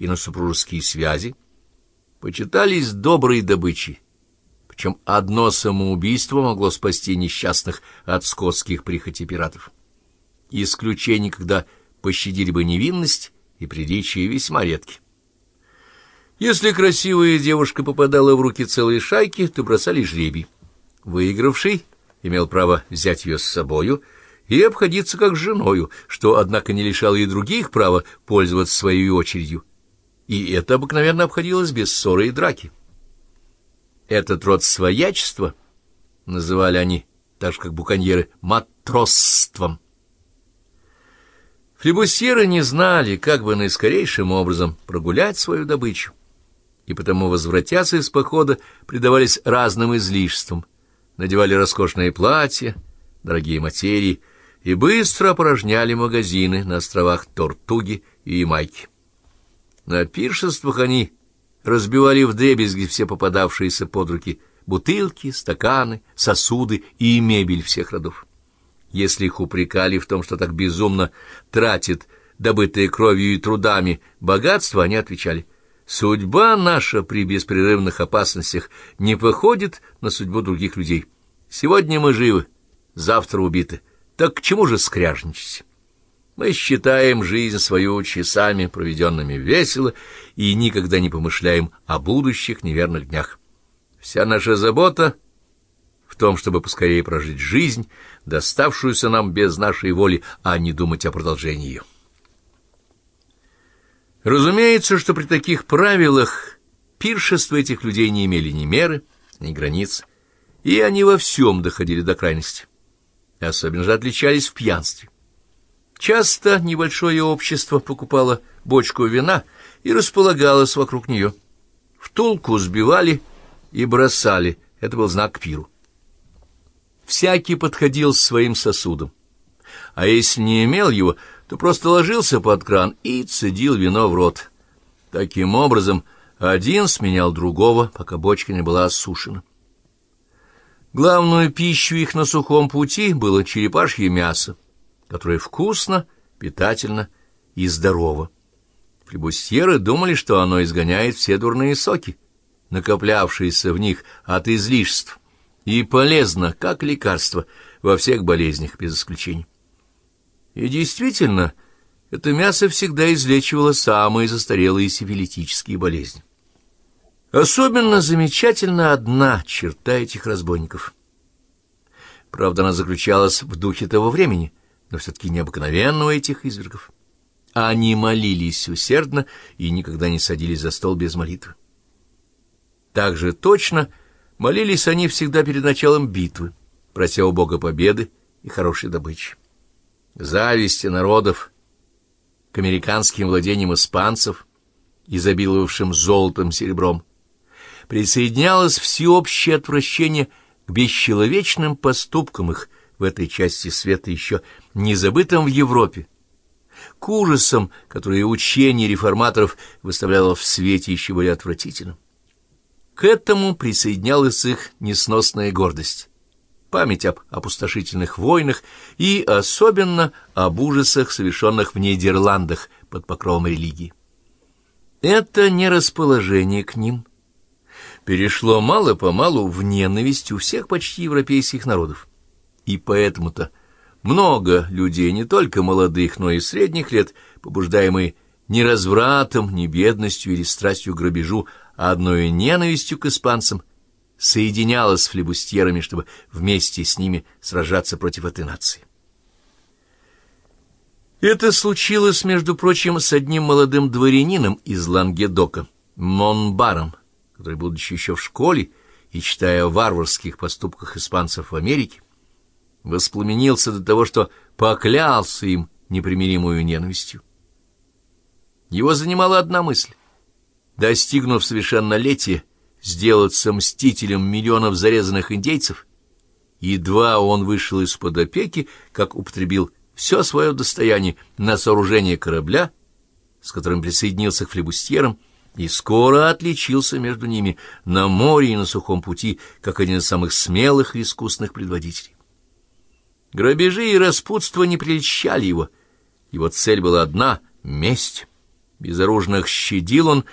и на супружеские связи, почитались доброй добычей, причем одно самоубийство могло спасти несчастных от скотских прихотей пиратов. Исключения, когда пощадили бы невинность, и приличия весьма редки. Если красивая девушка попадала в руки целой шайки, то бросали жребий. Выигравший имел право взять ее с собою и обходиться как с женою, что, однако, не лишало и других права пользоваться своей очередью. И это обыкновенно обходилось без ссоры и драки. Этот род своячества называли они, так же как буконьеры, матросством. Флебусьеры не знали, как бы наискорейшим образом прогулять свою добычу, и потому, возвратясь из похода, предавались разным излишествам, надевали роскошные платья, дорогие материи и быстро опорожняли магазины на островах Тортуги и Ямайки. На пиршествах они разбивали вдребезги все попадавшиеся под руки бутылки, стаканы, сосуды и мебель всех родов. Если их упрекали в том, что так безумно тратит добытые кровью и трудами богатство, они отвечали, «Судьба наша при беспрерывных опасностях не походит на судьбу других людей. Сегодня мы живы, завтра убиты. Так к чему же скряжничать?» Мы считаем жизнь свою часами, проведенными весело, и никогда не помышляем о будущих неверных днях. Вся наша забота в том, чтобы поскорее прожить жизнь, доставшуюся нам без нашей воли, а не думать о продолжении ее. Разумеется, что при таких правилах пиршества этих людей не имели ни меры, ни границ, и они во всем доходили до крайности. Особенно же отличались в пьянстве. Часто небольшое общество покупало бочку вина и располагалось вокруг нее. Втулку сбивали и бросали, это был знак пиру. Всякий подходил с своим сосудом, а если не имел его, то просто ложился под кран и цедил вино в рот. Таким образом, один сменял другого, пока бочка не была осушена. Главную пищу их на сухом пути было черепашье мясо которое вкусно, питательно и здорово. Флебустьеры думали, что оно изгоняет все дурные соки, накоплявшиеся в них от излишеств, и полезно, как лекарство, во всех болезнях, без исключения. И действительно, это мясо всегда излечивало самые застарелые сифилитические болезни. Особенно замечательна одна черта этих разбойников. Правда, она заключалась в духе того времени — но все-таки необыкновенно у этих извергов. Они молились усердно и никогда не садились за стол без молитвы. Так же точно молились они всегда перед началом битвы, прося у Бога победы и хорошей добычи. Зависти народов к американским владениям испанцев, изобиловавшим золотом, серебром, присоединялось всеобщее отвращение к бесчеловечным поступкам их в этой части света еще не забытом в Европе, к ужасам, которые учение реформаторов выставляло в свете еще более отвратительным. К этому присоединялась их несносная гордость, память об опустошительных войнах и особенно об ужасах, совершенных в Нидерландах под покровом религии. Это нерасположение к ним перешло мало-помалу в ненависть у всех почти европейских народов. И поэтому-то много людей, не только молодых, но и средних лет, побуждаемые не развратом, не бедностью или страстью к грабежу, а одной ненавистью к испанцам, соединялась с флебустьерами, чтобы вместе с ними сражаться против этой нации. Это случилось, между прочим, с одним молодым дворянином из Лангедока, Монбаром, который, будучи еще в школе и читая о варварских поступках испанцев в Америке, воспламенился до того, что поклялся им непримиримую ненавистью. Его занимала одна мысль — достигнув совершеннолетия, сделаться мстителем миллионов зарезанных индейцев. Едва он вышел из-под опеки, как употребил все свое достояние на сооружение корабля, с которым присоединился к флебустьерам, и скоро отличился между ними на море и на сухом пути, как один из самых смелых и искусных предводителей. Грабежи и распутство не прельщали его. Его цель была одна — месть. Безоружных щадил он